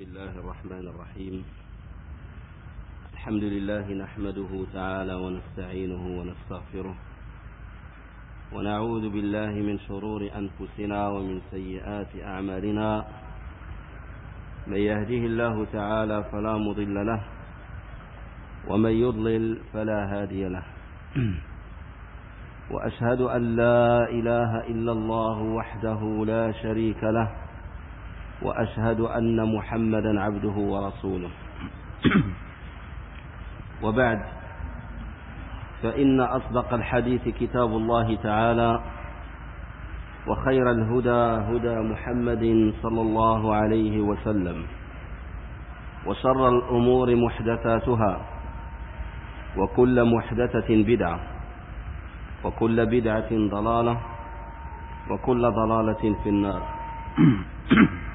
بسم الله الرحمن الرحيم. الحمد لله نحمده تعالى ونستعينه ونستغفره. ونعوذ بالله من شرور أنفسنا ومن سيئات أعمالنا. من يهده الله تعالى فلا مضل له ومن يضلل فلا هادي له. وأشهد أن لا إله إلا الله وحده لا شريك له. وأشهد أن محمدا عبده ورسوله. وبعد فإن أصدق الحديث كتاب الله تعالى وخير الهدى هدى محمد صلى الله عليه وسلم وشر الأمور محدثاتها وكل محدثة بدعة وكل بدعة ضلالة وكل ضلالة في النار.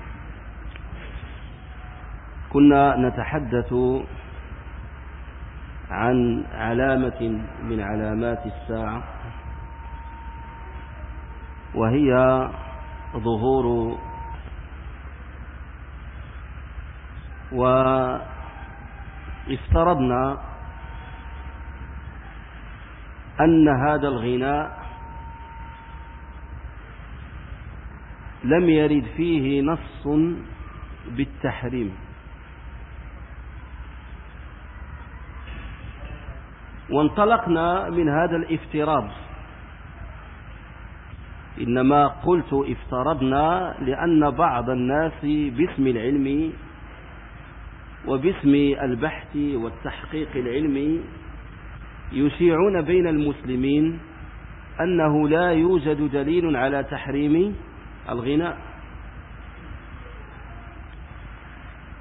كنا نتحدث عن علامة من علامات الساعة وهي ظهور وافترضنا أن هذا الغناء لم يرد فيه نص بالتحريم. وانطلقنا من هذا الافتراض. إنما قلت افترضنا لأن بعض الناس باسم العلم وباسم البحث والتحقيق العلمي يشيعون بين المسلمين أنه لا يوجد دليل على تحريم الغناء.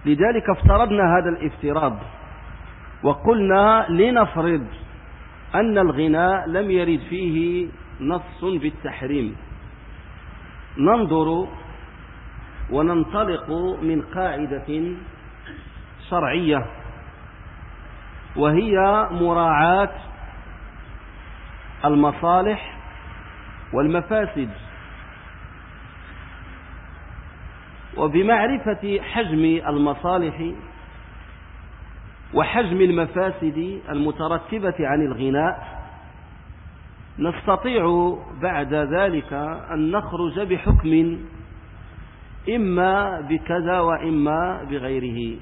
لذلك افترضنا هذا الافتراض. وقلنا لنفرض أن الغناء لم يرد فيه نص بالتحريم. ننظر وننطلق من قاعدة شرعية وهي مراعاة المصالح والمفاسد. وبمعرفة حجم المصالح وحجم المفاسد المترتبة عن الغناء نستطيع بعد ذلك أن نخرج بحكم إما بكذا وإما بغيره.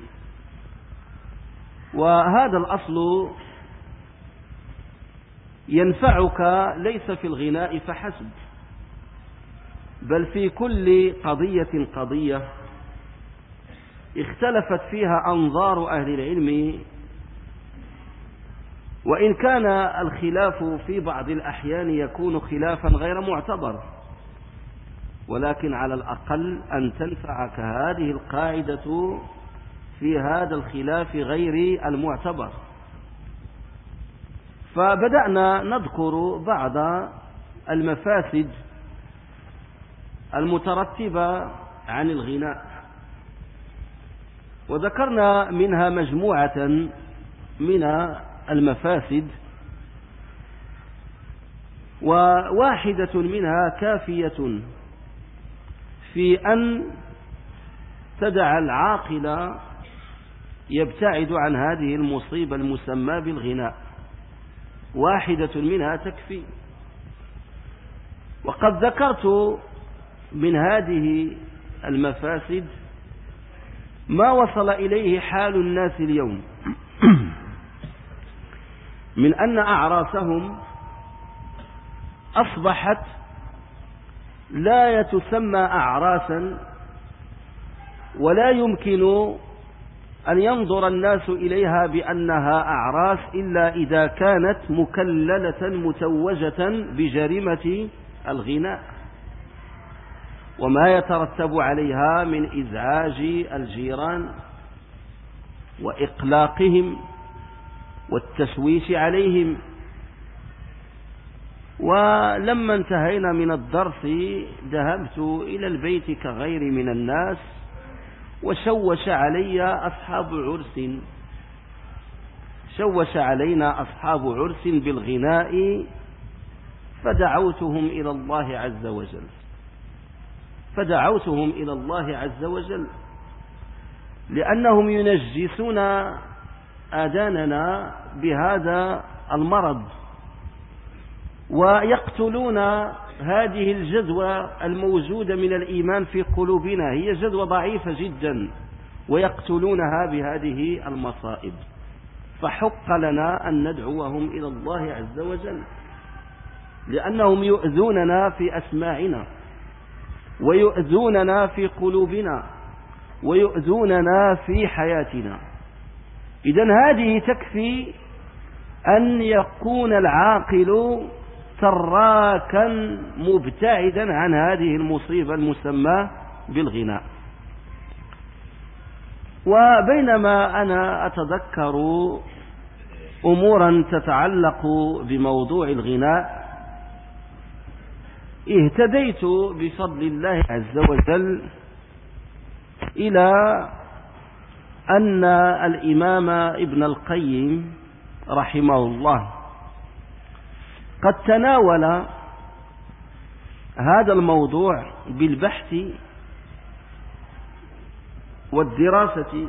وهذا الأصل ينفعك ليس في الغناء فحسب بل في كل قضية قضية. اختلفت فيها أنظار أهل العلم. وإن كان الخلاف في بعض الأحيان يكون خلافا غير معتبر ولكن على الأقل أن تنفعك هذه القاعدة في هذا الخلاف غير المعتبر. فبدأنا نذكر بعض المفاسد المترتبة عن الغناء. وذكرنا منها مجموعة من المفاسد وواحدة منها كافية في أن تدع العاقل يبتعد عن هذه المصيبة المسمى بالغناء واحدة منها تكفي. وقد ذكرت من هذه المفاسد ما وصل إليه حال الناس اليوم؟ من أن أعراسهم أصبحت لا تسمى أعراسا ولا يمكن أن ينظر الناس إليها بأنها أعراس إلا إذا كانت مكللة متوجة بجريمة الغناء. وما يترتب عليها من إزعاج الجيران وإقلاقهم والتشويش عليهم. ولما انتهينا من الدرس ذهبت إلى البيت كغير من الناس وشوش علي أصحاب عرس. شوش علينا أصحاب عرس بالغناء فدعوتهم إلى الله عز وجل. فدعوتهم إلى الله عز وجل لأنهم ينجسون آذاننا بهذا المرض ويقتلون هذه الجذوة الموجودة من الإيمان في قلوبنا هي جذوة ضعيفة جدا ويقتلونها بهذه المصائب. فحق لنا أن ندعوهم إلى الله عز وجل لأنهم يؤذوننا في أسماعنا. ويؤذوننا في قلوبنا ويؤذوننا في حياتنا. إذا هذه تكفي أن يكون العاقل تراكا مبتعدا عن هذه المصيبة المسمى بالغناء وبينما أنا أتذكر أمورا تتعلق بموضوع الغناء اهتديت بفضل الله عز وجل إلى أن الإمام ابن القيم رحمه الله قد تناول هذا الموضوع بالبحث والدراسة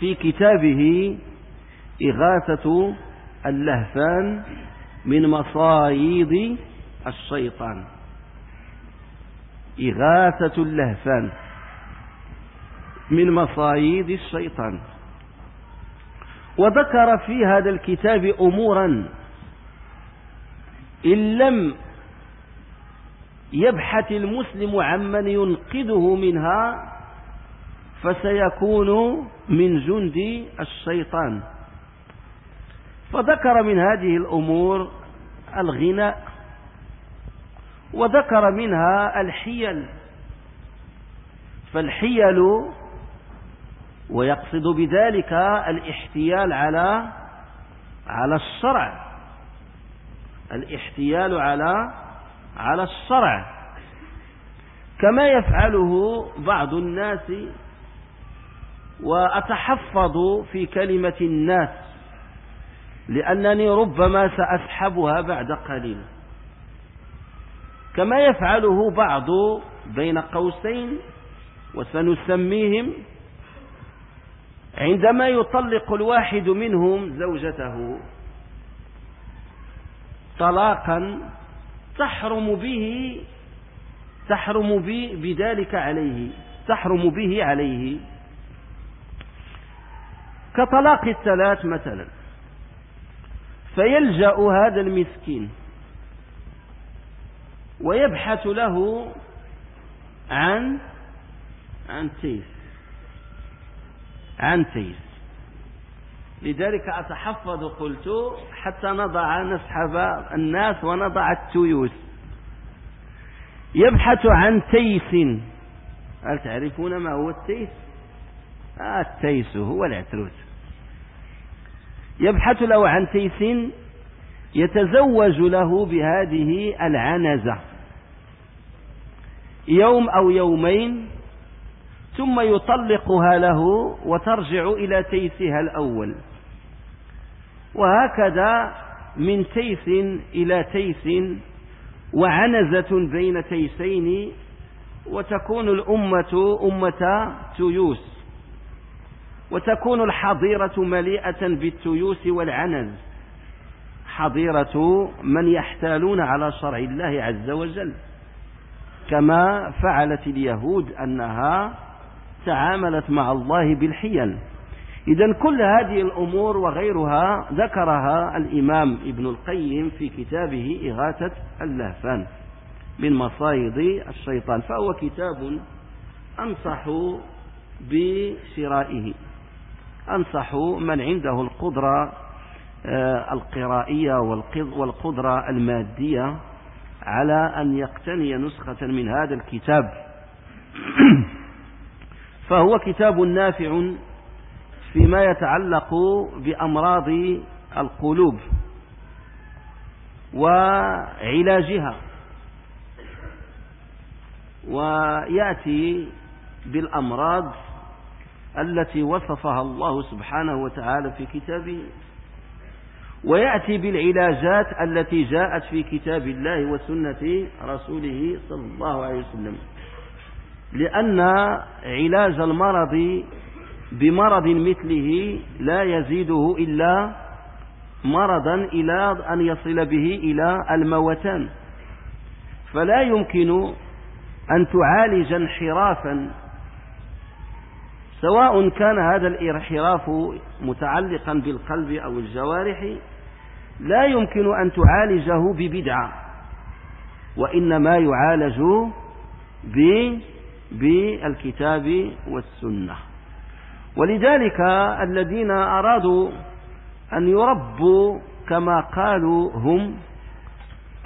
في كتابه إغاثة اللهفان من مصايد الشيطان. إغاثة اللهفان من مصايد الشيطان. وذكر في هذا الكتاب أمورا إن لم يبحث المسلم عمن ينقذه منها فسيكون من جند الشيطان. فذكر من هذه الأمور الغناء وذكر منها الحيل. فالحيل ويقصد بذلك الاحتيال على على الشرع الاحتيال على على الشرع كما يفعله بعض الناس وأتحفظ في كلمة الناس لأنني ربما سأسحبها بعد قليل. كما يفعله بعض بين قوسين وسنسميهم عندما يطلق الواحد منهم زوجته. طلاقا تحرم به تحرم بذلك عليه تحرم به عليه. كطلاق الثلاث مثلا فيلجأ هذا المسكين ويبحث له عن عن تيس عن تيس لذلك أتحفظ قلت حتى نضع نسحب الناس ونضع التيوس. يبحث عن تيس. هل تعرفون ما هو التيس؟ آه التيس هو العتروس. يبحث له عن تيس. يتزوج له بهذه العنزة. يوم أو يومين ثم يطلقها له وترجع إلى تيسها الأول. وهكذا من تيس إلى تيس وعنزة بين تيسين وتكون الأمة أمة تيوس. وتكون الحظيرة مليئة بالتيوس والعنز. حظيرة من يحتالون على شرع الله عز وجل. كما فعلت اليهود أنها تعاملت مع الله بالحيل. إذا كل هذه الأمور وغيرها ذكرها الإمام ابن القيم في كتابه إغاثة اللهفان من مصايد الشيطان فهو كتاب أنصح بشرائه أنصح من عنده القدرة آه، القرائية والقدرة المادية على أن يقتني نسخة من هذا الكتاب. فهو كتاب نافع فيما يتعلق بأمراض القلوب وعلاجها. ويأتي بالأمراض التي وصفها الله سبحانه وتعالى في كتابه. ويأتي بالعلاجات التي جاءت في كتاب الله وسنة رسوله صلى الله عليه وسلم. لأن علاج المرض بمرض مثله لا يزيده إلا مرضا إلى أن يصل به إلى الموتان. فلا يمكن أن تعالج انحرافا سواء كان هذا الانحراف متعلقا بالقلب أو الجوارح لا يمكن أن تعالجه ببدعة وإنما يعالج بالكتاب والسنة. ولذلك الذين أرادوا أن يربوا كما قالوا هم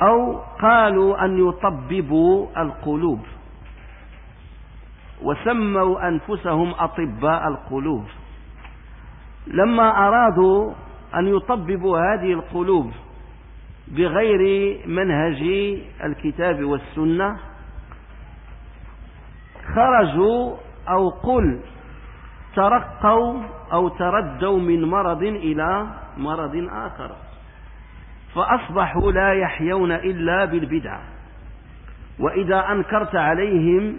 أو قالوا أن يطببوا القلوب. وسموا أنفسهم أطباء القلوب. لما أرادوا أن يطببوا هذه القلوب بغير منهج الكتاب والسنة خرجوا أو قل ترقوا أو تردوا من مرض إلى مرض آخر فأصبحوا لا يحيون إلا بالبدعة وإذا أنكرت عليهم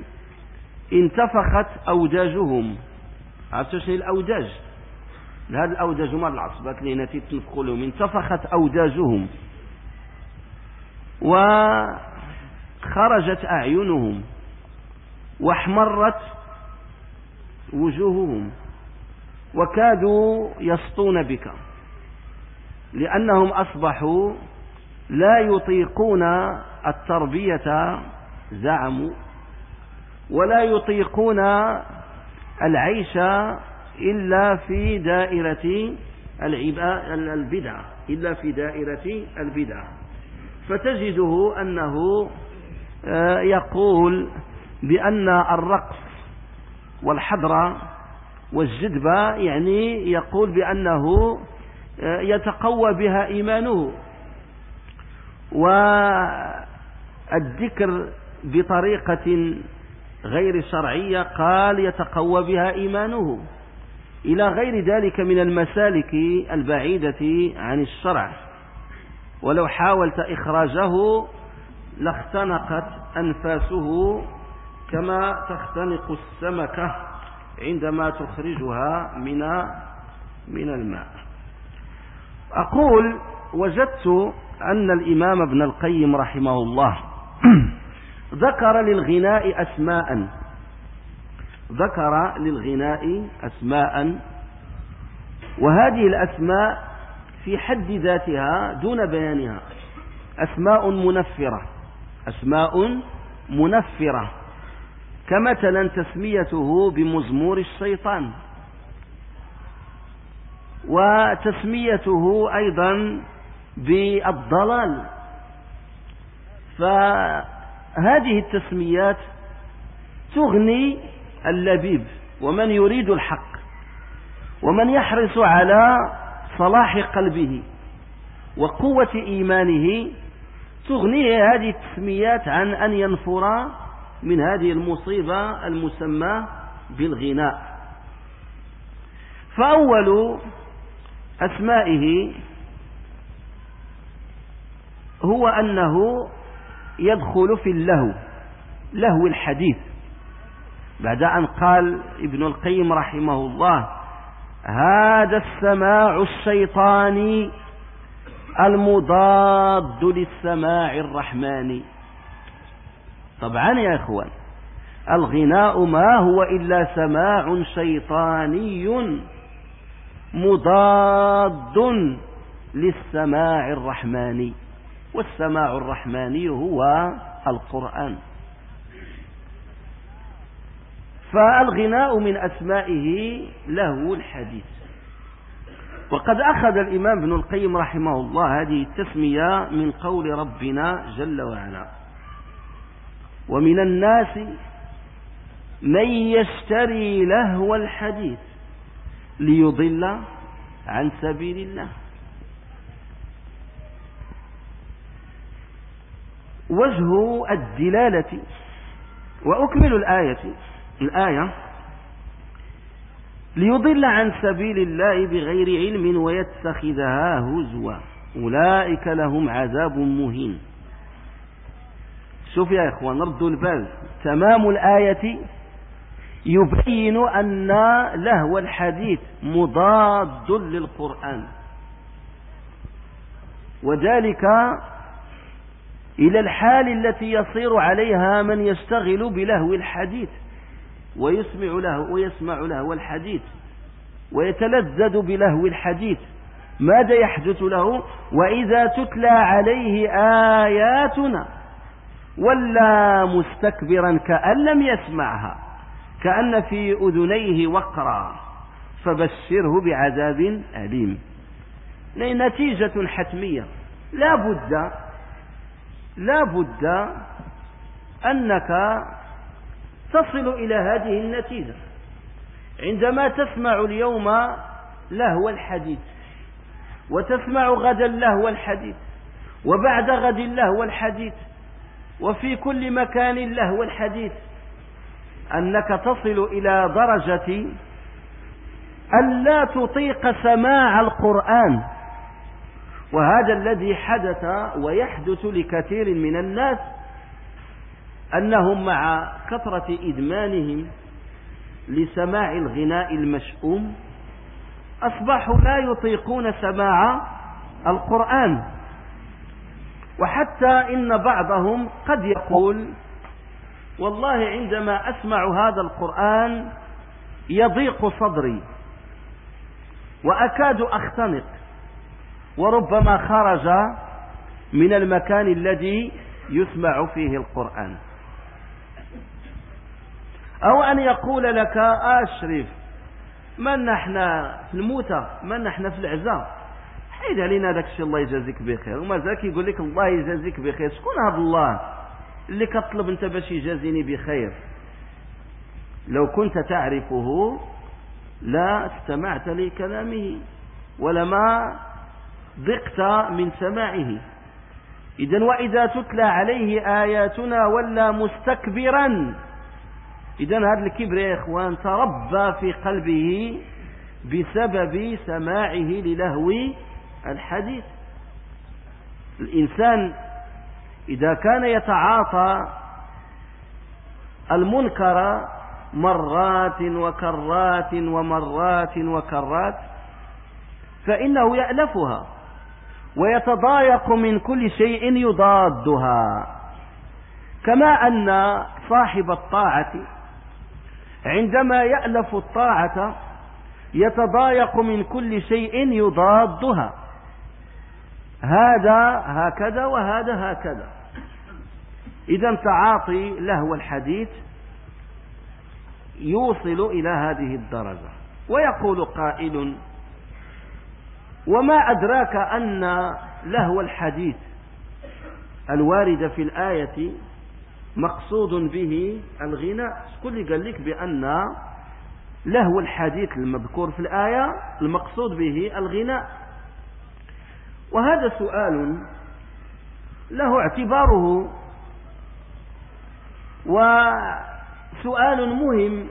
انتفخت أوداجهم عرفت شنو الأوداج هذه الأوداج مال العصبات اللي هنا تنفخوا لهم انتفخت أوداجهم وخرجت أعينهم واحمرت وجوههم وكادوا يسطون بك لأنهم أصبحوا لا يطيقون التربية زعموا. ولا يطيقون العيش إلا في دائرة البدعة إلا في دائرة البدعة فتجده أنه آه، يقول بأن الرقص والحضرة والجدبة يعني يقول بأنه آه، يتقوى بها إيمانه. والذكر بطريقة غير شرعية قال يتقوى بها إيمانه. إلى غير ذلك من المسالك البعيدة عن الشرع. ولو حاولت إخراجه لاختنقت أنفاسه كما تختنق السمكة عندما تخرجها من من الماء. أقول وجدت أن الإمام ابن القيم رحمه الله ذكر للغناء أسماء. ذكر للغناء أسماء. وهذه الأسماء في حد ذاتها دون بيانها. أسماء منفرة. أسماء منفرة. كمثلا تسميته بمزمور الشيطان. وتسميته أيضا بالضلال. فهذه التسميات تغني اللبيب ومن يريد الحق ومن يحرص على صلاح قلبه وقوة إيمانه تغنيه هذه التسميات عن أن ينفر من هذه المصيبة المسمى بالغناء. فأول أسمائه هو أنه يدخل في اللهو لهو الحديث. بعد أن قال ابن القيم رحمه الله هذا السماع الشيطاني المضاد للسماع الرحماني طبعا يا إخوان الغناء ما هو إلا سماع شيطاني مضاد للسماع الرحماني. والسماع الرحماني هو القرآن. فالغناء من أسمائه له الحديث. وقد أخذ الإمام ابن القيم رحمه الله هذه التسمية من قول ربنا جل وعلا. ومن الناس من يشتري لهو الحديث ليضل عن سبيل الله. وجه الدلالة. وأكمل الآية. الآية ليضل عن سبيل الله بغير علم ويتخذها هزوا. أولئك لهم عذاب مهين. شوف يا إخوان ردوا البال تمام الآية. يبين أن لهو الحديث مضاد للقرآن. وذلك إلى الحال التي يصير عليها من يشتغل بلهو الحديث ويسمع له ويسمع له الحديث ويتلذذ بلهو الحديث. ماذا يحدث له؟ وإذا تتلى عليه آياتنا ولا مستكبرا كأن لم يسمعها كأن في أذنيه وقرا فبشره بعذاب أليم. نتيجة حتمية. لا بد لا بد أنك تصل إلى هذه النتيجة. عندما تسمع اليوم لهو الحديث وتسمع غدا لهو الحديث وبعد غد لهو الحديث وفي كل مكان لهو الحديث أنك تصل إلى درجة أن لا تطيق سماع القرآن. وهذا الذي حدث ويحدث لكثير من الناس أنهم مع كثرة إدمانهم لسماع الغناء المشؤوم أصبحوا لا يطيقون سماع القرآن. وحتى إن بعضهم قد يقول والله عندما أسمع هذا القرآن يضيق صدري وأكاد أختنق. وربما خرج من المكان الذي يسمع فيه القرآن. أو أن يقول لك أشرف من نحن في الموتى من نحن في العزاء؟ حيد علينا داك الشيء الله يجازيك بخير. وما ذاك يقول لك الله يجازيك بخير. شكون هذا الله اللي كطلب أنت باش يجازيني بخير؟ لو كنت تعرفه لا استمعت لكلامه ولما ضقت من سماعه. إذا وإذا تتلى عليه آياتنا ولا مستكبرا. إذا هذا الكبر يا إخوان تربى في قلبه بسبب سماعه للهو الحديث. الإنسان إذا كان يتعاطى المنكر مرات وكرات ومرات وكرات فإنه يألفها. ويتضايق من كل شيء يضادها. كما أن صاحب الطاعة عندما يألف الطاعة يتضايق من كل شيء يضادها. هذا هكذا وهذا هكذا. إذا تعاطي لهو الحديث يوصل إلى هذه الدرجة. ويقول قائل وما أدراك أن لهو الحديث الوارد في الآية مقصود به الغناء. شكون اللي قال لك بأن لهو الحديث المذكور في الآية المقصود به الغناء. وهذا سؤال له اعتباره وسؤال مهم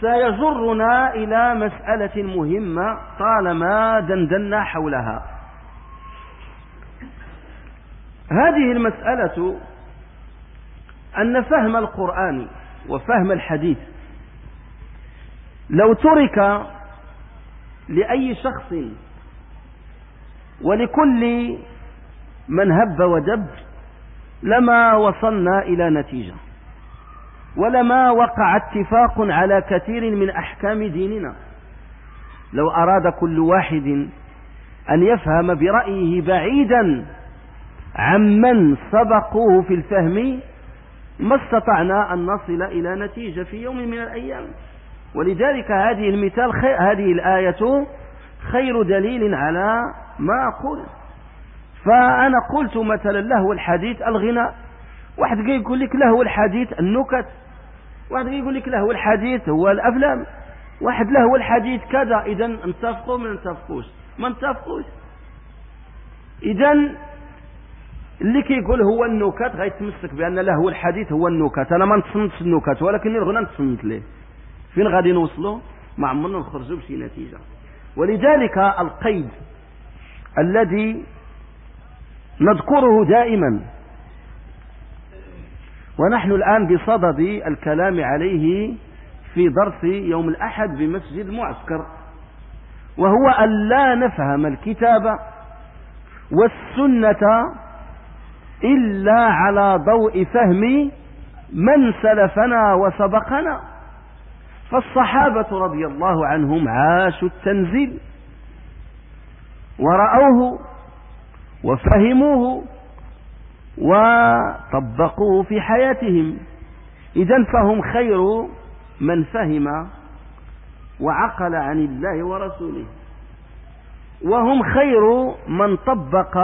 سيجرنا إلى مسألة مهمة طالما دندنا حولها. هذه المسألة أن فهم القرآن وفهم الحديث لو ترك لأي شخص ولكل من هب ودب لما وصلنا إلى نتيجة. ولما وقع اتفاق على كثير من أحكام ديننا. لو أراد كل واحد أن يفهم برأيه بعيدا عمن سبقوه في الفهم ما استطعنا أن نصل إلى نتيجة في يوم من الأيام. ولذلك هذه المثال هذه الآية خير دليل على ما أقول. فأنا قلت مثلا له الحديث الغناء. واحد يقول لك له الحديث النكت. واحد يقول لك له الحديث هو الأفلام. واحد له الحديث كذا. إذا نتفقوا ما نتفقوش ما نتفقوش إذا اللي كيقول هو النكت غيتمسك بأن له الحديث هو النكت. أنا ما نتصنتش النكت ولكن الغنى نتصنت ليه؟ فين غادي نوصلوا؟ ما عمرنا نخرجوا بشي نتيجة. ولذلك القيد الذي نذكره دائما ونحن الآن بصدد الكلام عليه في درس يوم الأحد بمسجد المعسكر وهو أن لا نفهم الكتاب والسنة إلا على ضوء فهم من سلفنا وسبقنا. فالصحابة رضي الله عنهم عاشوا التنزيل ورأوه وفهموه وطبقوه في حياتهم. إذا فهم خير من فهم وعقل عن الله ورسوله. وهم خير من طبق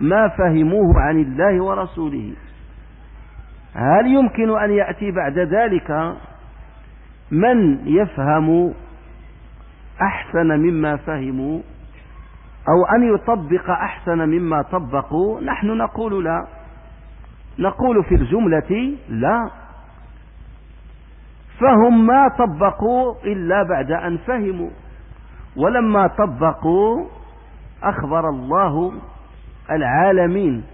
ما فهموه عن الله ورسوله. هل يمكن أن يأتي بعد ذلك من يفهم أحسن مما فهموا أو أن يطبق أحسن مما طبقوا نحن نقول لا. نقول في الجملة لا. فهم ما طبقوا إلا بعد أن فهموا. ولما طبقوا أخبر الله العالمين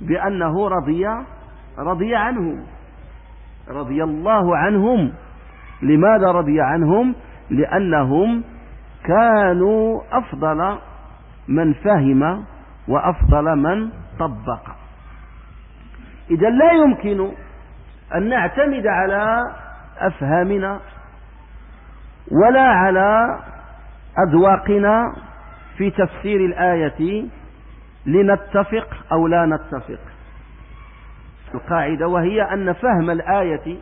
بأنه رضي رضي عنهم. رضي الله عنهم. لماذا رضي عنهم؟ لأنهم كانوا أفضل من فهم وأفضل من طبق. إذا لا يمكن أن نعتمد على أفهامنا ولا على أذواقنا في تفسير الآية لنتفق أو لا نتفق. القاعدة وهي أن فهم الآية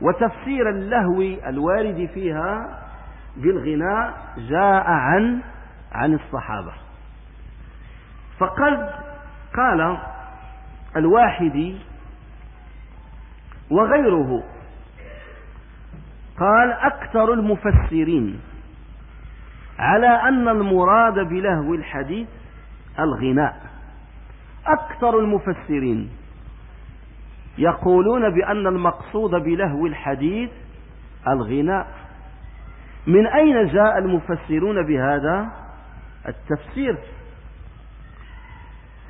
وتفسير اللهو الوارد فيها بالغناء جاء عن عن الصحابة. فقد قال الواحد وغيره قال أكثر المفسرين على أن المراد بلهو الحديث الغناء. أكثر المفسرين يقولون بأن المقصود بلهو الحديث الغناء. من أين جاء المفسرون بهذا؟ التفسير.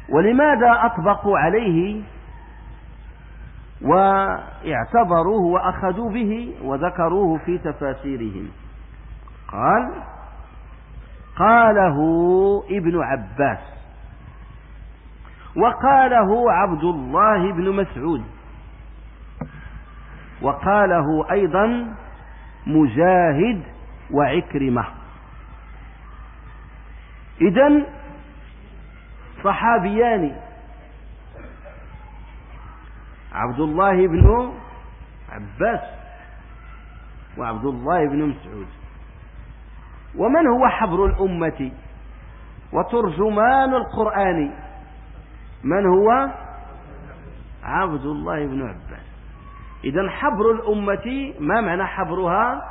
ولماذا أطبقوا عليه واعتبروه وأخذوا به وذكروه في تفاسيرهم؟ قال قاله ابن عباس وقاله عبد الله بن مسعود وقاله أيضا مجاهد وعكرمة. إذا صحابيان عبد الله بن عباس وعبد الله بن مسعود. ومن هو حبر الأمة؟ وترجمان القرآن. من هو؟ عبد الله بن عباس. إذا حبر الأمة ما معنى حبرها؟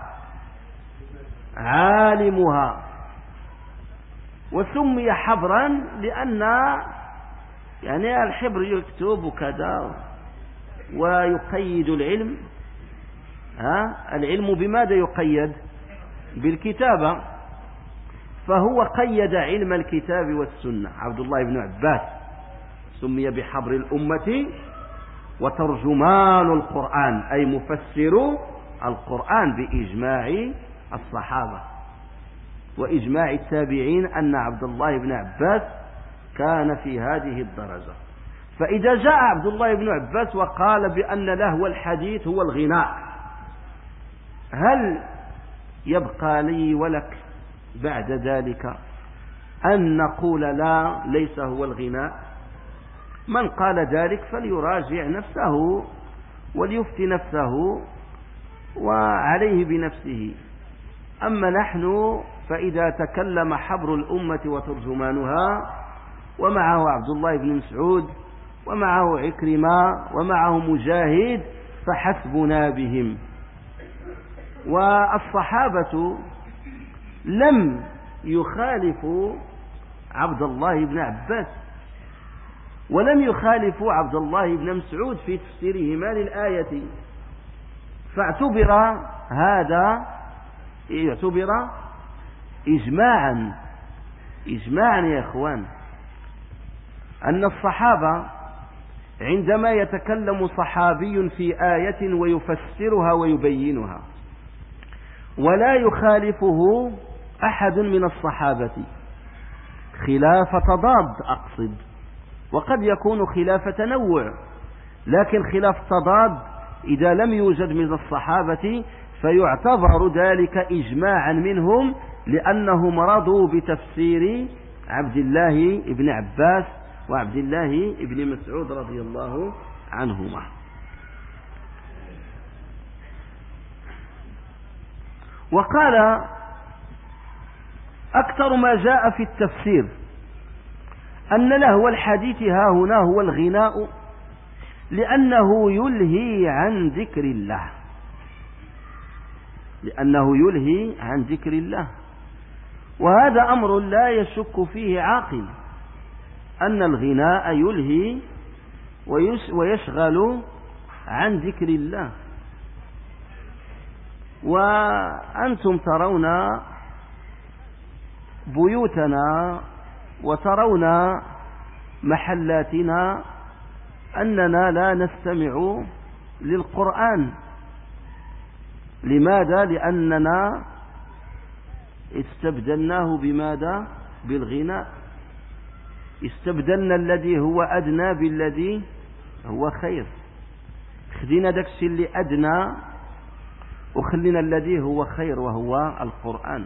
عالمها. وسمي حبرا لأن يعني الحبر يكتب وكذا ويقيد العلم. ها؟ العلم بماذا يقيد؟ بالكتابة. فهو قيد علم الكتاب والسنة. عبد الله بن عباس سمي بحبر الأمة وترجمان القرآن أي مفسر القرآن بإجماع الصحابة. وإجماع التابعين أن عبد الله بن عباس كان في هذه الدرجة. فإذا جاء عبد الله بن عباس وقال بأن لهو الحديث هو الغناء هل يبقى لي ولك بعد ذلك أن نقول لا ليس هو الغناء؟ من قال ذلك فليراجع نفسه وليفتي نفسه وعليه بنفسه. أما نحن فإذا تكلم حبر الأمة وترجمانها ومعه عبد الله بن مسعود ومعه عكرمة ومعه مجاهد فحسبنا بهم. والصحابة لم يخالفوا عبد الله بن عباس ولم يخالفوا عبد الله بن مسعود في تفسيرهما للآية. فاعتبر هذا يعتبر إجماعا إجماعا يا إخوان أن الصحابة عندما يتكلم صحابي في آية ويفسرها ويبينها ولا يخالفه أحد من الصحابة. خلاف تضاد أقصد وقد يكون خلاف تنوع لكن خلاف تضاد إذا لم يوجد من الصحابة فيعتبر ذلك إجماعا منهم لأنهم رضوا بتفسير عبد الله بن عباس وعبد الله بن مسعود رضي الله عنهما. وقال أكثر ما جاء في التفسير أن لهو الحديث ها هنا هو الغناء لأنه يلهي عن ذكر الله. لأنه يلهي عن ذكر الله. وهذا أمر لا يشك فيه عاقل أن الغناء يلهي ويشغل عن ذكر الله. وأنتم ترون بيوتنا وترون محلاتنا أننا لا نستمع للقرآن. لماذا؟ لأننا استبدلناه بماذا؟ بالغناء استبدلنا الذي هو أدنى بالذي هو خير. خدينا داك الشيء اللي أدنى وخلينا الذي هو خير وهو القرآن.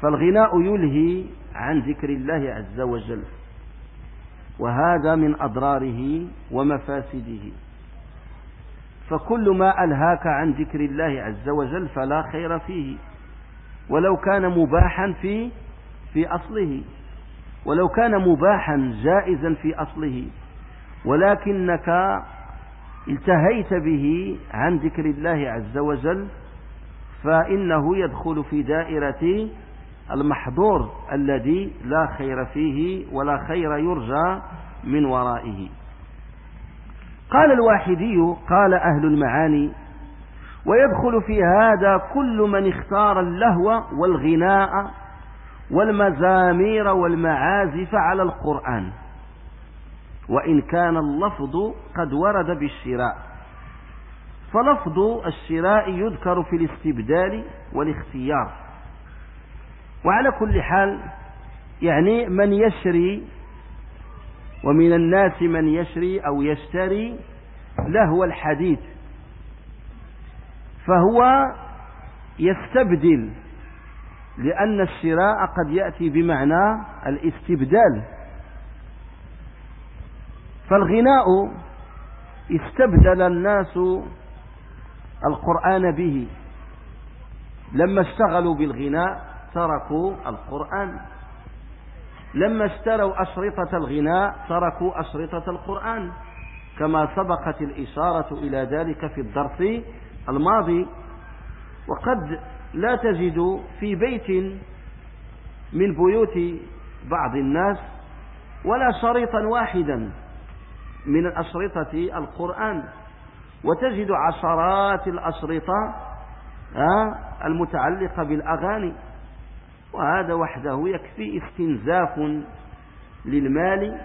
فالغناء يلهي عن ذكر الله عز وجل وهذا من أضراره ومفاسده. فكل ما ألهاك عن ذكر الله عز وجل فلا خير فيه. ولو كان مباحا في في أصله. ولو كان مباحا جائزا في أصله. ولكنك التهيت به عن ذكر الله عز وجل فإنه يدخل في دائرة المحظور الذي لا خير فيه ولا خير يرجى من ورائه. قال الواحدي قال أهل المعاني ويدخل في هذا كل من اختار اللهو والغناء والمزامير والمعازف على القرآن. وإن كان اللفظ قد ورد بالشراء. فلفظ الشراء يذكر في الاستبدال والاختيار. وعلى كل حال يعني من يشري ومن الناس من يشري أو يشتري لهو الحديث فهو يستبدل لأن الشراء قد يأتي بمعنى الاستبدال. فالغناء استبدل الناس القرآن به لما اشتغلوا بالغناء تركوا القرآن. لما اشتروا أشرطة الغناء تركوا أشرطة القرآن. كما سبقت الإشارة إلى ذلك في الدرس الماضي. وقد لا تجد في بيت من بيوت بعض الناس ولا شريطا واحدا من الأشرطة القرآن. وتجد عشرات الأشرطة المتعلقة بالأغاني. وهذا وحده يكفي استنزاف للمال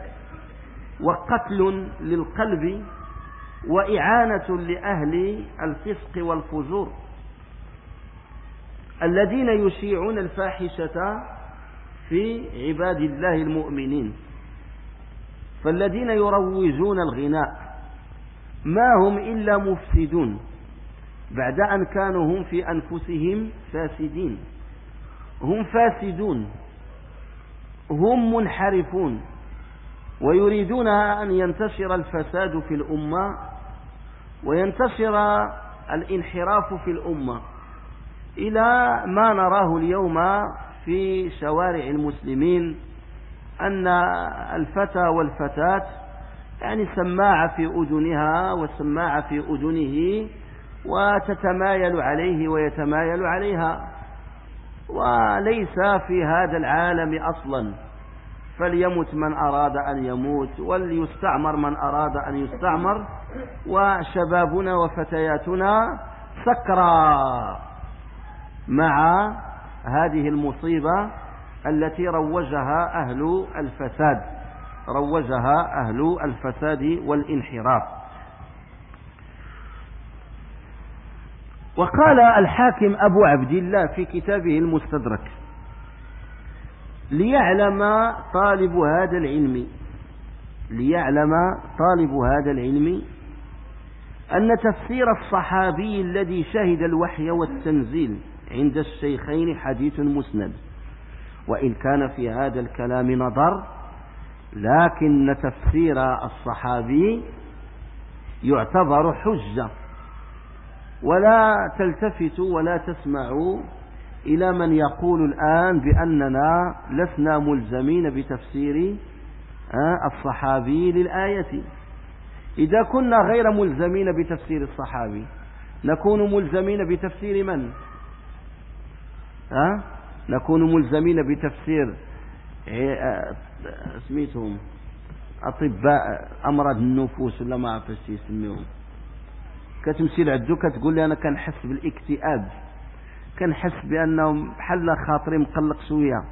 وقتل للقلب وإعانة لأهل الفسق والفجور الذين يشيعون الفاحشة في عباد الله المؤمنين. فالذين يروجون الغناء ما هم إلا مفسدون بعد أن كانوا هم في أنفسهم فاسدين. هم فاسدون. هم منحرفون. ويريدون أن ينتشر الفساد في الأمة وينتشر الانحراف في الأمة. إلى ما نراه اليوم في شوارع المسلمين أن الفتى والفتاة يعني سماعة في أذنها وسماعة في أذنه وتتمايل عليه ويتمايل عليها. وليس في هذا العالم أصلا. فليمت من أراد أن يموت وليستعمر من أراد أن يستعمر. وشبابنا وفتياتنا سكرى مع هذه المصيبة التي روجها أهل الفساد روجها أهل الفساد والانحراف. وقال الحاكم أبو عبد الله في كتابه المستدرك ليعلم طالب هذا العلم ليعلم طالب هذا العلم أن تفسير الصحابي الذي شهد الوحي والتنزيل عند الشيخين حديث مسند. وإن كان في هذا الكلام نظر لكن تفسير الصحابي يعتبر حجة. ولا تلتفتوا ولا تسمعوا إلى من يقول الآن بأننا لسنا ملزمين بتفسير آه، الصحابي للآية إذا كنا غير ملزمين بتفسير الصحابي نكون ملزمين بتفسير من أه؟ نكون ملزمين بتفسير آه، سميتهم أطباء أمراض النفوس ولا ما عرفتش يسميهم كتمشي لعدو كتقول لي أنا كنحس بالاكتئاب كنحس بأنه بحال خاطري مقلق شوية.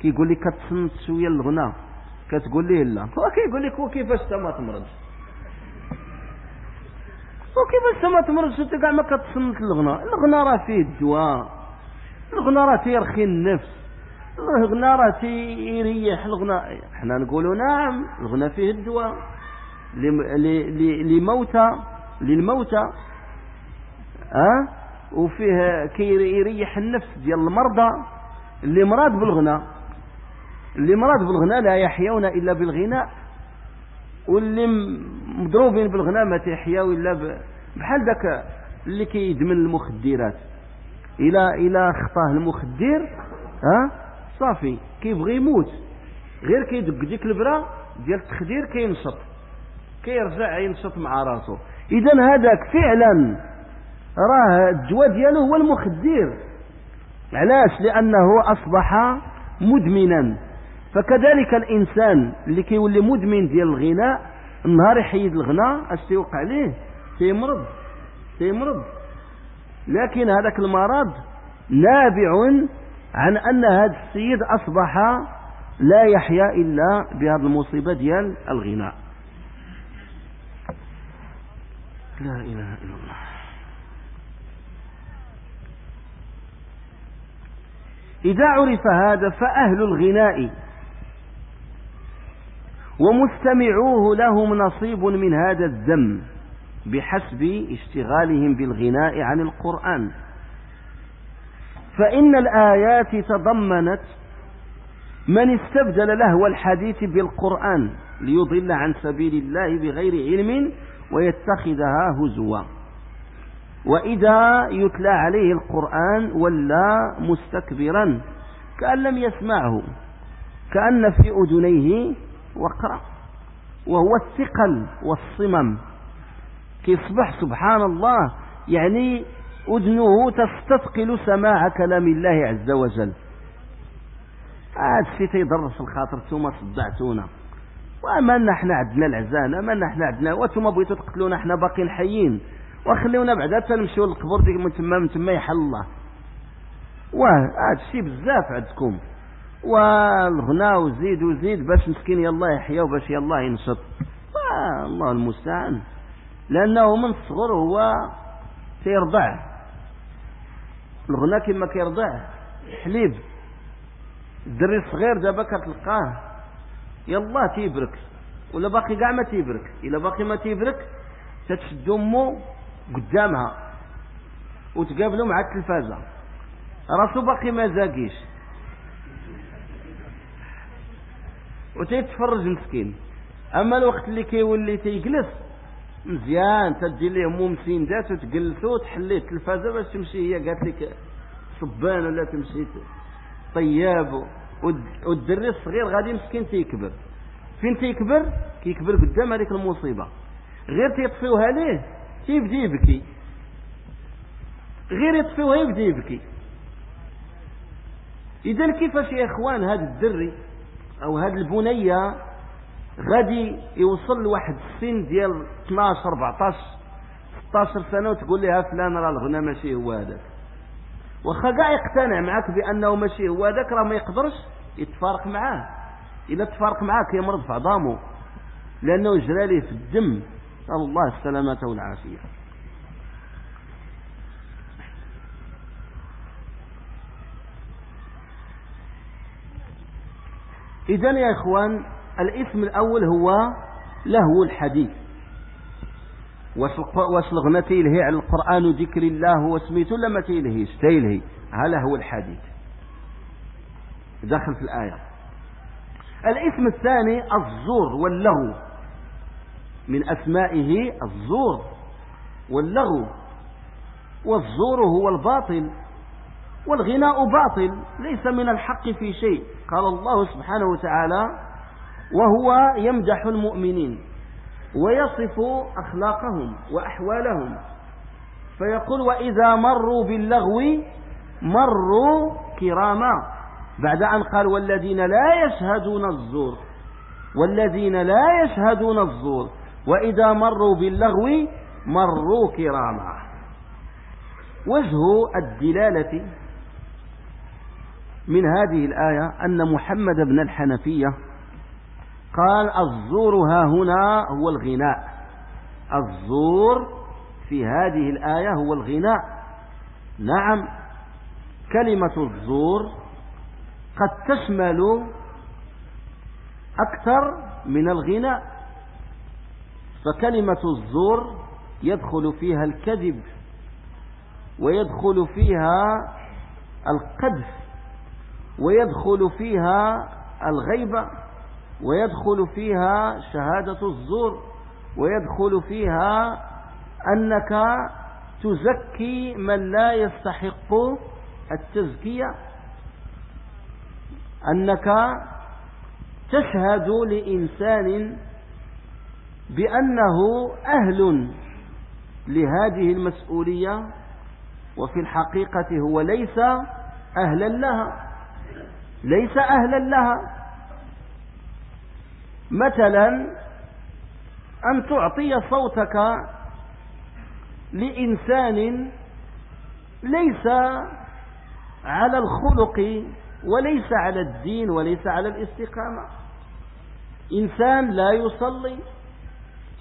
كيقول لي كتصنت شوية الغنى كتقول ليه لا؟ هو كيقول لك وكيفاش انت ما تمرضش؟ وكيفاش انت ما تمرضش؟ أنت كاع ما كتصنت الغنى الغنى راه فيه الدواء. الغنى راه تيرخي النفس. الغنى راه تيريح الغنى. حنا نقولوا نعم الغنى فيه الدواء. لموتى للموتى أه؟ وفيه كيريح النفس ديال المرضى اللي مراد بالغنى. اللي مراد بالغناء لا يحيون إلا بالغناء واللي مضروبين بالغناء ما تحياو إلا بحال ذاك اللي كيدمن المخدرات. إلى إلى خطاه المخدر ها؟ صافي كيبغي يموت. غير كيدق ديك البرا ديال التخدير كينشط. كيرجع ينشط مع راسو. اذا هذاك فعلا راه الدواء ديالو هو المخدر علاش؟ لأنه أصبح مدمنا. فكذلك الإنسان اللي كيولي مدمن ديال الغناء النهار يحيد الغناء أش تيوقع ليه تيمرض. تيمرض. لكن هذاك المرض نابع عن أن هذا السيد أصبح لا يحيا إلا بهذه المصيبة ديال الغناء. لا إله إلا الله. إذا عرف هذا فأهل الغناء ومستمعوه لهم نصيب من هذا الذم بحسب اشتغالهم بالغناء عن القرآن. فإن الآيات تضمنت من استبدل لهو الحديث بالقرآن ليضل عن سبيل الله بغير علم ويتخذها هزوا. وإذا يتلى عليه القرآن ولا مستكبرا كأن لم يسمعه كأن في أذنيه وقرأ وهو الثقل والصمم. كيصبح سبحان الله يعني أذنه تستثقل سماع كلام الله عز وجل. هذا الشيء تيضرس الخاطر ثم صدعتونا وما نحن عندنا العزانة ما نحن عندنا وأنتم بغيتوا تقتلونا إحنا باقيين حيين. وخليونا بعدا تنمشيو للقبور ديك من تما من تما يحل الله. واه هذا الشيء بزاف عندكم. والغنى وزيد وزيد باش مسكين يلا يحيا وباش يلا ينشط. الله المستعان. لأنه من الصغر هو تيرضع. الغنى كما كيرضع. حليب. الدري الصغير دابا كتلقاه. يلا تيبرك. ولا باقي كاع ما تيبرك. إلا باقي ما تيبرك تتشد امه قدامها. وتقابلوا مع التلفازة. راسو باقي ما زاقيش. وتيتفرج مسكين. أما الوقت اللي كيولي تيجلس مزيان. تدي ليه مو مسيندات وتجلسو وتحلي التلفازة باش تمشي هي. قالت لك صبان ولا تمشي طياب. والدري الصغير غادي مسكين تيكبر. فين تيكبر؟ كيكبر قدام هذيك المصيبة. غير تيطفيوها ليه؟ تيبدي يبكي غير يطفيوها يبدي يبكي إذا كيفاش يا إخوان هذا الدري أو هذه البنية غادي يوصل لواحد السن ديال 12 14 16 سنة وتقول لها فلان راه الغنى ماشي هو هذاك. واخا كاع يقتنع معك بأنه ماشي هو هذاك راه ما يقدرش يتفارق معاه. إذا تفارق معاك يمرض في عظامه لأنه يجرى له في الدم. نسأل الله السلامة والعافية. إذا يا إخوان الاسم الأول هو لهو الحديث. واش لغنتي له على القرآن وذكر الله وسميته لما تيلهيش تيلهي هذا هو الحديث. داخل في الآية. الاسم الثاني الزور واللغو. من أسمائه الزور واللغو. والزور هو الباطل والغناء باطل ليس من الحق في شيء. قال الله سبحانه وتعالى وهو يمدح المؤمنين ويصف أخلاقهم وأحوالهم. فيقول وإذا مروا باللغو مروا كراما. بعد أن قال والذين لا يشهدون الزور والذين لا يشهدون الزور وإذا مروا باللغو مروا كراما. وجه الدلالة من هذه الآية أن محمد بن الحنفية قال الزور ها هنا هو الغناء. الزور في هذه الآية هو الغناء. نعم كلمة الزور قد تشمل أكثر من الغناء فكلمة الزور يدخل فيها الكذب ويدخل فيها القذف ويدخل فيها الغيبة ويدخل فيها شهادة الزور ويدخل فيها أنك تزكي من لا يستحق التزكية. أنك تشهد لإنسان بأنه أهل لهذه المسؤولية وفي الحقيقة هو ليس أهلا لها ليس أهلا لها. مثلا أن تعطي صوتك لإنسان ليس على الخلق وليس على الدين وليس على الاستقامة. إنسان لا يصلي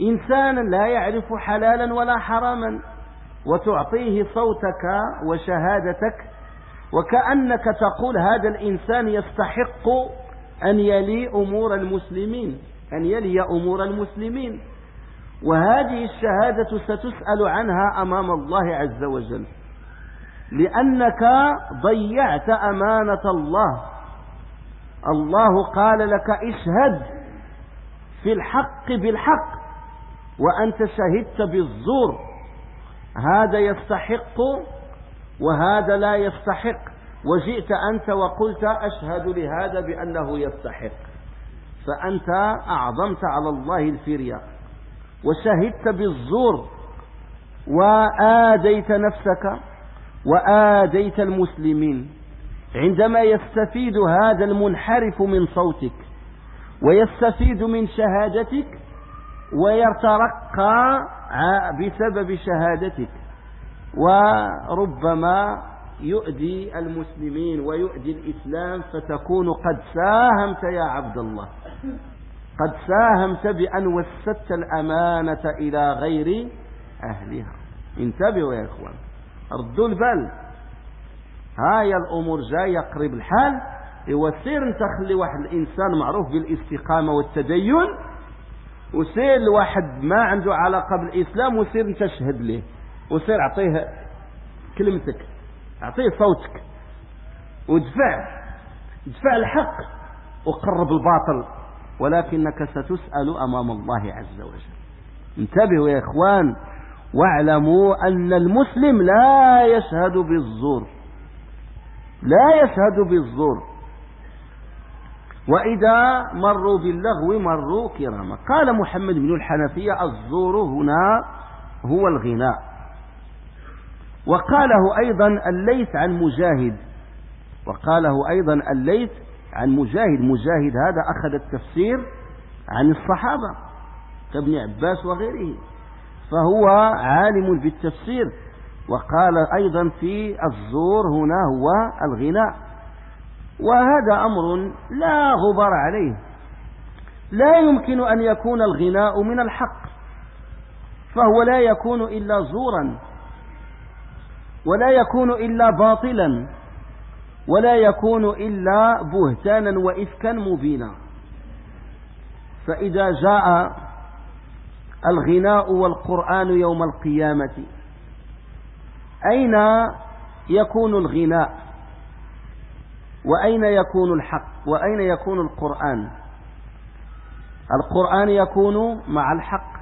إنسان لا يعرف حلالا ولا حراما وتعطيه صوتك وشهادتك وكأنك تقول هذا الإنسان يستحق أن يلي أمور المسلمين أن يلي أمور المسلمين. وهذه الشهادة ستسأل عنها أمام الله عز وجل. لأنك ضيعت أمانة الله. الله قال لك اشهد في الحق بالحق وأنت شهدت بالزور. هذا يستحق وهذا لا يستحق. وجئت أنت وقلت أشهد لهذا بأنه يستحق. فأنت أعظمت على الله الفرية. وشهدت بالزور. وآديت نفسك. وآديت المسلمين عندما يستفيد هذا المنحرف من صوتك ويستفيد من شهادتك ويترقى بسبب شهادتك وربما يؤذي المسلمين ويؤذي الإسلام فتكون قد ساهمت يا عبد الله قد ساهمت بأن وسدت الأمانة إلى غير أهلها انتبهوا يا إخوان ردوا البال هاي الأمور جاية قريب الحال. وسير انت خلي واحد الإنسان معروف بالاستقامة والتدين وسير واحد ما عنده علاقة بالإسلام وسير انت شهد له وسير أعطيه كلمتك أعطيه صوتك وادفع ادفع الحق وقرب الباطل. ولكنك ستسأل أمام الله عز وجل. انتبهوا يا إخوان واعلموا أن المسلم لا يشهد بالزور. لا يشهد بالزور. وإذا مروا باللغو مروا كراما. قال محمد بن الحنفية الزور هنا هو الغناء. وقاله أيضا الليث عن مجاهد. وقاله أيضا الليث عن مجاهد. مجاهد هذا أخذ التفسير عن الصحابة كابن عباس وغيره. فهو عالم بالتفسير. وقال أيضا في الزور هنا هو الغناء. وهذا أمر لا غبار عليه. لا يمكن أن يكون الغناء من الحق. فهو لا يكون إلا زورا. ولا يكون إلا باطلا. ولا يكون إلا بهتانا وإفكا مبينا. فإذا جاء الغناء والقرآن يوم القيامة. أين يكون الغناء؟ وأين يكون الحق؟ وأين يكون القرآن؟ القرآن يكون مع الحق.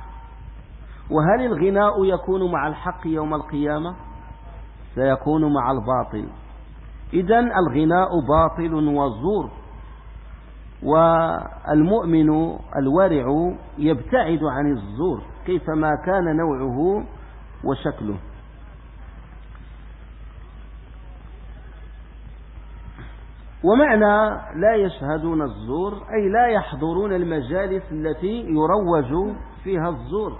وهل الغناء يكون مع الحق يوم القيامة؟ سيكون مع الباطل. إذا الغناء باطل وزور. والمؤمن الورع يبتعد عن الزور كيفما كان نوعه وشكله. ومعنى لا يشهدون الزور أي لا يحضرون المجالس التي يروج فيها الزور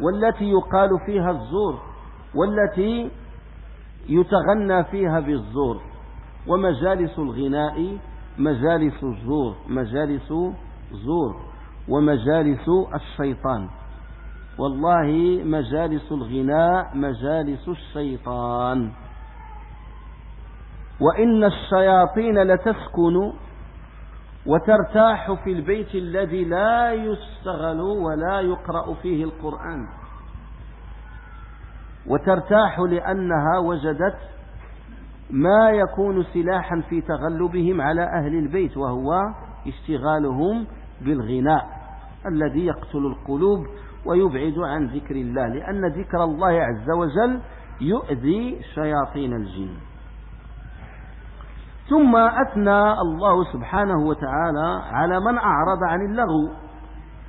والتي يقال فيها الزور والتي يتغنى فيها بالزور. ومجالس الغناء مجالس الزور مجالس زور ومجالس الشيطان. والله مجالس الغناء مجالس الشيطان. وإن الشياطين لتسكن وترتاح في البيت الذي لا يستغل ولا يقرأ فيه القرآن. وترتاح لأنها وجدت ما يكون سلاحا في تغلبهم على أهل البيت وهو اشتغالهم بالغناء الذي يقتل القلوب ويبعد عن ذكر الله لأن ذكر الله عز وجل يؤذي شياطين الجن. ثم أثنى الله سبحانه وتعالى على من أعرض عن اللغو.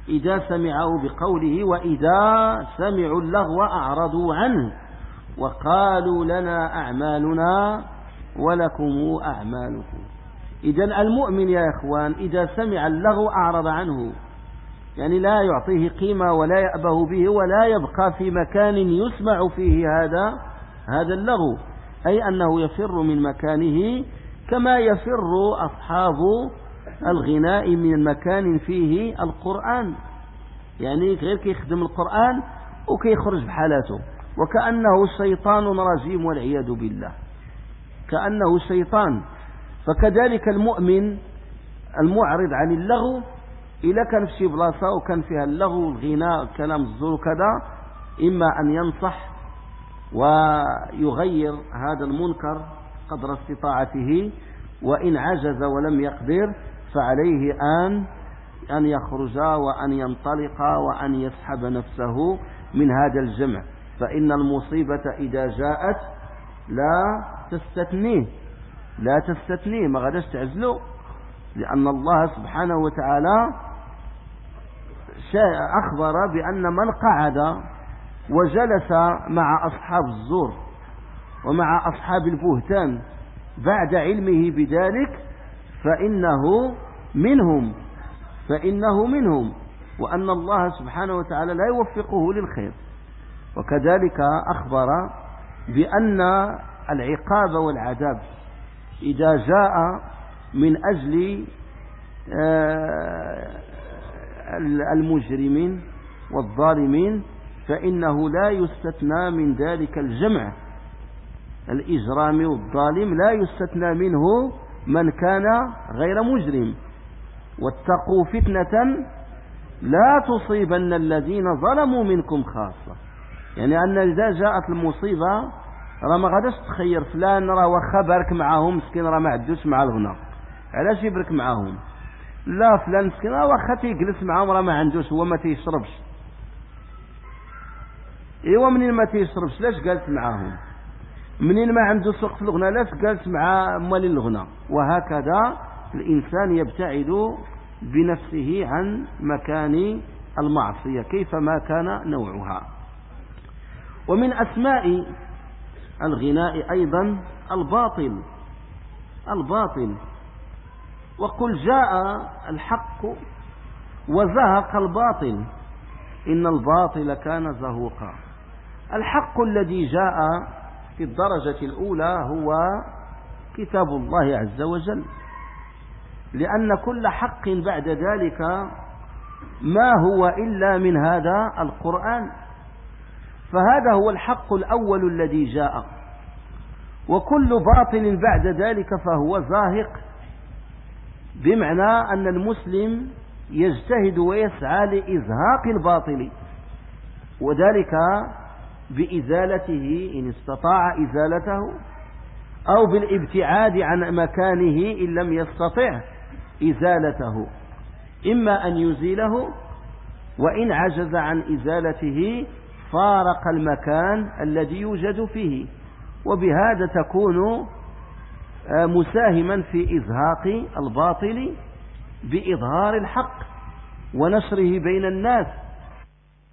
إذا سمعه بقوله وإذا سمعوا اللغو أعرضوا عنه. وقالوا لنا أعمالنا ولكم أعمالكم. إذا المؤمن يا إخوان إذا سمع اللغو أعرض عنه. يعني لا يعطيه قيمة ولا يأبه به ولا يبقى في مكان يسمع فيه هذا هذا اللغو. أي أنه يفر من مكانه كما يفر أصحاب الغناء من مكان فيه القرآن. يعني غير كيخدم القرآن وكيخرج بحالاته. وكأنه شيطان رجيم والعياذ بالله. كأنه شيطان فكذلك المؤمن المعرض عن اللغو إذا كان في شي بلاصة وكان فيها اللغو الغناء كلام الزور وكذا إما أن ينصح ويغير هذا المنكر قدر استطاعته وإن عجز ولم يقدر فعليه أن أن يخرج وأن ينطلق وأن يسحب نفسه من هذا الجمع. فإن المصيبة إذا جاءت لا تستثنيه لا تستثنيه ما غداش تعزله لأن الله سبحانه وتعالى أخبر بأن من قعد وجلس مع أصحاب الزور ومع أصحاب البهتان بعد علمه بذلك فإنه منهم فإنه منهم وأن الله سبحانه وتعالى لا يوفقه للخير. وكذلك أخبر بأن العقاب والعذاب إذا جاء من أجل آه، المجرمين والظالمين فإنه لا يستثنى من ذلك الجمع. الإجرام والظالم لا يستثنى منه من كان غير مجرم. واتقوا فتنة لا تصيبن الذين ظلموا منكم خاصة. يعني أن إذا جاءت المصيبة راه ما غاداش تخير فلان راه واخا بارك معاهم مسكين راه ما عدوش مع الغنى علاش يبرك معاهم؟ لا فلان مسكين راه واخا تيجلس معاهم راه ما عندوش هو ما تيشربش. إيوا منين ما تيشربش؟ لاش جالس معاهم؟ منين ما عنده سوق في الغنى؟ لاش جالس مع مال الغنى؟ وهكذا الإنسان يبتعد بنفسه عن مكان المعصية كيفما كان نوعها. ومن أسماء الغناء أيضا الباطل الباطل. وقل جاء الحق وزهق الباطل إن الباطل كان زهوقا. الحق الذي جاء في الدرجة الأولى هو كتاب الله عز وجل. لأن كل حق بعد ذلك ما هو إلا من هذا القرآن. فهذا هو الحق الأول الذي جاء. وكل باطل بعد ذلك فهو زاهق بمعنى أن المسلم يجتهد ويسعى لإزهاق الباطل وذلك بإزالته إن استطاع إزالته أو بالابتعاد عن مكانه إن لم يستطع إزالته. إما أن يزيله وإن عجز عن إزالته فارق المكان الذي يوجد فيه وبهذا تكون آه، مساهما في إزهاق الباطل بإظهار الحق ونشره بين الناس.